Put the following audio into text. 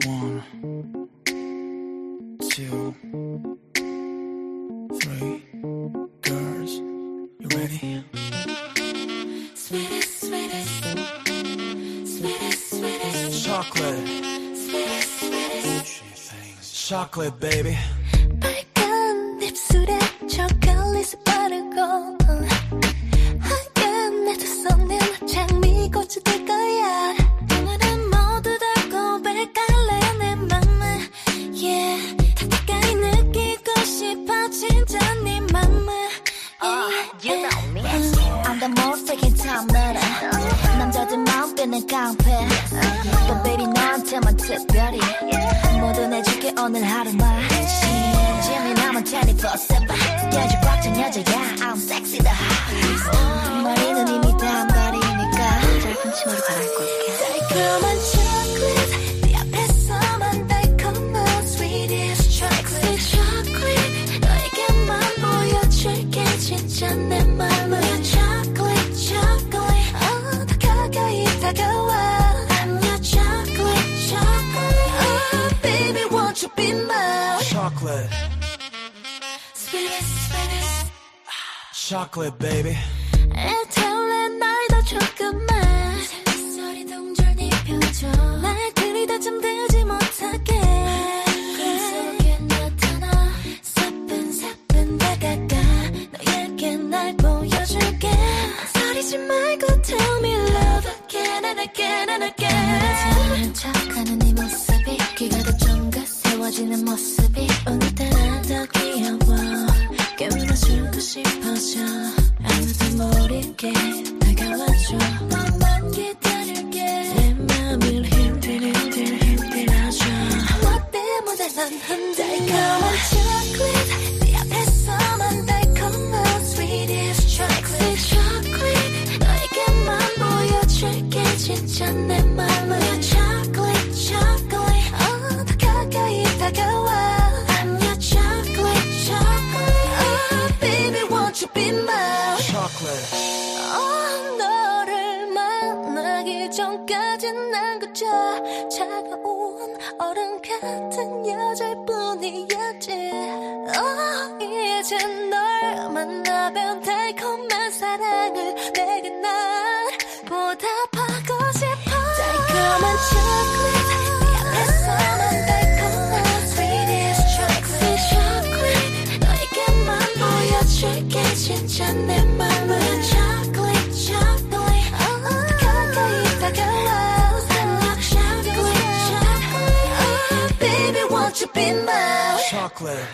One, two, three. Girls, you ready? Sweetest, sweetest, sweetest, sweetest, Chocolate, sweetest, sweetest. chocolate, baby. 빨간 입술에 초 너는 남자들 마음 끄는 깡패. 또 baby 너한테만 특별히. 모두 내줄게 오늘 하루만. 짐이 남은 24-7 스케줄 꽉찬 여자야 I'm sexy the hottest. 머리는 이미 단발이니까. 짧은 치마로 갈아입고 올게 달콤한 chocolate, baby. 애타올라 날더 조금만. 소리 동절 네 표정 날 들이다 잠들지 못하게. 꿈속에 나타나. 사뿐사뿐 다가가 너에게 날 보여줄게. 소리지 말고 tell me love again and again and again. 척하는 네 모습이. 귀가 더 쫑긋 세워지는 모습이 싶어져. 아무도 모르게 다가와줘 너만 기다릴게. 내 맘을 흔들 흔들 흔들어줘. 너 때문에 난 흔들려. 달콤한 초콜 전까진 난 그저 차가운 얼음 같은 여자일 뿐이었지. 어, 이제 널 만나면 달콤한 사랑을 내 Brooklyn.